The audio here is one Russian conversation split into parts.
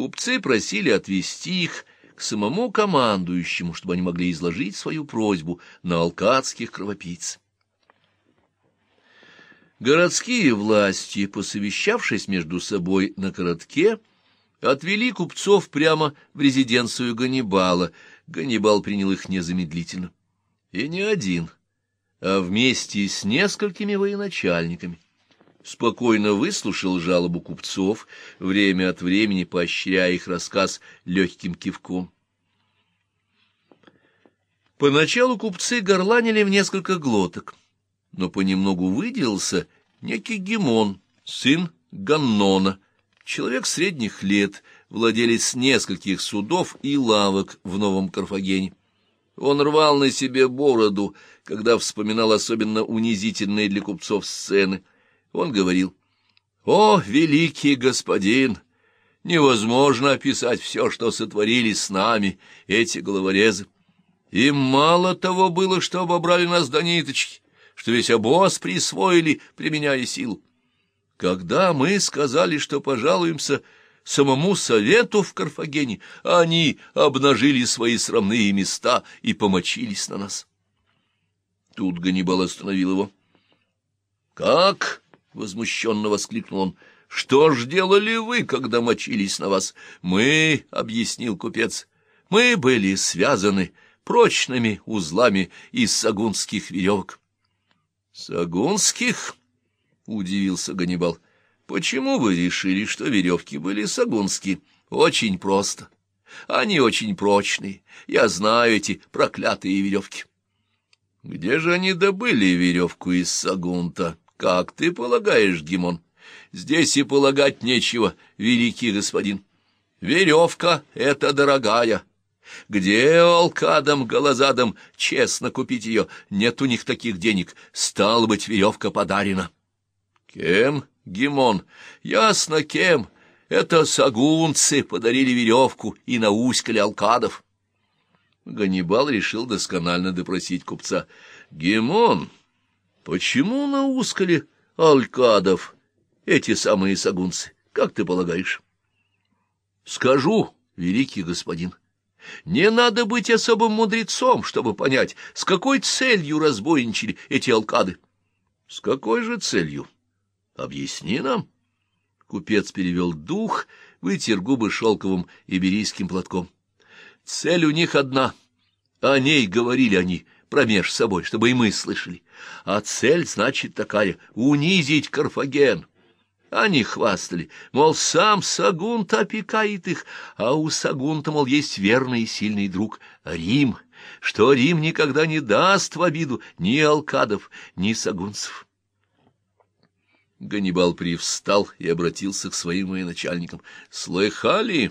Купцы просили отвезти их к самому командующему, чтобы они могли изложить свою просьбу на алкадских кровопийц. Городские власти, посовещавшись между собой на коротке, отвели купцов прямо в резиденцию Ганнибала. Ганнибал принял их незамедлительно. И не один, а вместе с несколькими военачальниками. Спокойно выслушал жалобу купцов, время от времени поощряя их рассказ легким кивком. Поначалу купцы горланили в несколько глоток но понемногу выделился некий Гимон, сын Ганнона, человек средних лет, владелец нескольких судов и лавок в Новом Карфагене. Он рвал на себе бороду, когда вспоминал особенно унизительные для купцов сцены. Он говорил, «О, великий господин! Невозможно описать все, что сотворили с нами эти головорезы. Им мало того было, что обобрали нас до ниточки, что весь обоз присвоили, применяя силу. Когда мы сказали, что пожалуемся самому совету в Карфагене, они обнажили свои срамные места и помочились на нас. Тут Ганнибал остановил его. «Как?» — возмущенно воскликнул он. «Что ж делали вы, когда мочились на вас?» «Мы», — объяснил купец, — «мы были связаны прочными узлами из сагунских веревок. «Сагунских?» — удивился Ганнибал. «Почему вы решили, что веревки были сагунские? Очень просто. Они очень прочные. Я знаю эти проклятые веревки». «Где же они добыли веревку из сагунта? Как ты полагаешь, Гимон?» «Здесь и полагать нечего, великий господин. Веревка — это дорогая». Где алкадам, голозадам честно купить ее? Нет у них таких денег. Стал быть, веревка подарена. Кем? Гимон. Ясно, кем. Это сагунцы подарили веревку и науськали алкадов. Ганнибал решил досконально допросить купца. Гимон, почему науськали алкадов эти самые сагунцы? Как ты полагаешь? Скажу, великий господин. Не надо быть особым мудрецом, чтобы понять, с какой целью разбойничали эти алкады. — С какой же целью? Объясни нам. Купец перевел дух, вытер губы шелковым иберийским платком. Цель у них одна. О ней говорили они промеж собой, чтобы и мы слышали. А цель, значит, такая — унизить Карфаген. Они хвастали, мол, сам Сагунт опекает их, а у Сагунта, мол, есть верный и сильный друг Рим, что Рим никогда не даст в обиду ни алкадов, ни сагунцев. Ганнибал привстал и обратился к своим военачальникам. «Слыхали?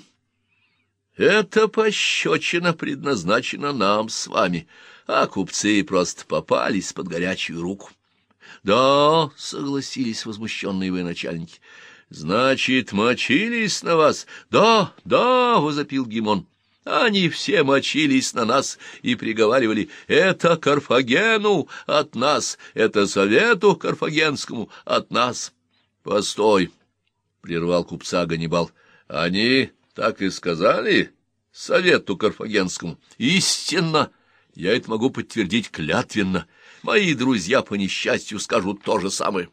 Это пощечина предназначена нам с вами, а купцы просто попались под горячую руку. — Да, — согласились возмущенные военачальники. — Значит, мочились на вас? — Да, да, — возопил Гимон. Они все мочились на нас и приговаривали, это Карфагену от нас, это Совету Карфагенскому от нас. — Постой, — прервал купца Ганнибал, — они так и сказали Совету Карфагенскому. — Истинно, я это могу подтвердить клятвенно. — Мои друзья по несчастью скажут то же самое.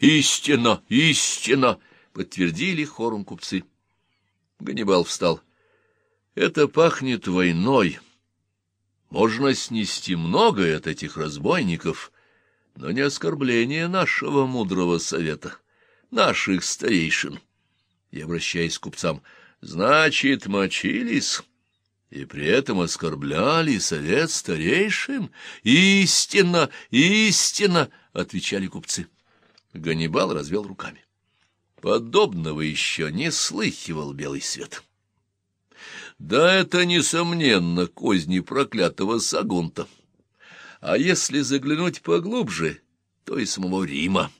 «Истина! Истина!» — подтвердили хором купцы. Ганнибал встал. «Это пахнет войной. Можно снести многое от этих разбойников, но не оскорбление нашего мудрого совета, наших старейшин». И, обращаясь к купцам, «Значит, мочились?» и при этом оскорбляли совет старейшин. «Истинно! Истинно!» — отвечали купцы. Ганнибал развел руками. Подобного еще не слыхивал белый свет. Да это, несомненно, козни проклятого Сагунта. А если заглянуть поглубже, то и самого Рима.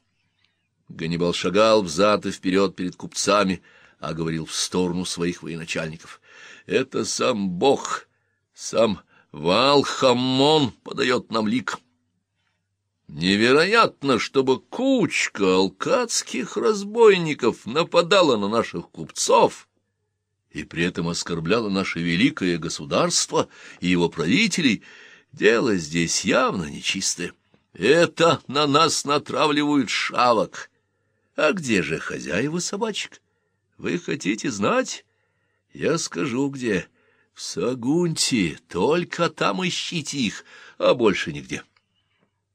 Ганнибал шагал взад и вперед перед купцами, а говорил в сторону своих военачальников — это сам Бог, сам Валхамон подает нам лик. Невероятно, чтобы кучка алкадских разбойников нападала на наших купцов и при этом оскорбляла наше великое государство и его правителей, дело здесь явно нечистое. Это на нас натравливают шавок. А где же хозяева собачек? Вы хотите знать? Я скажу, где. В Сагунте, только там ищите их, а больше нигде.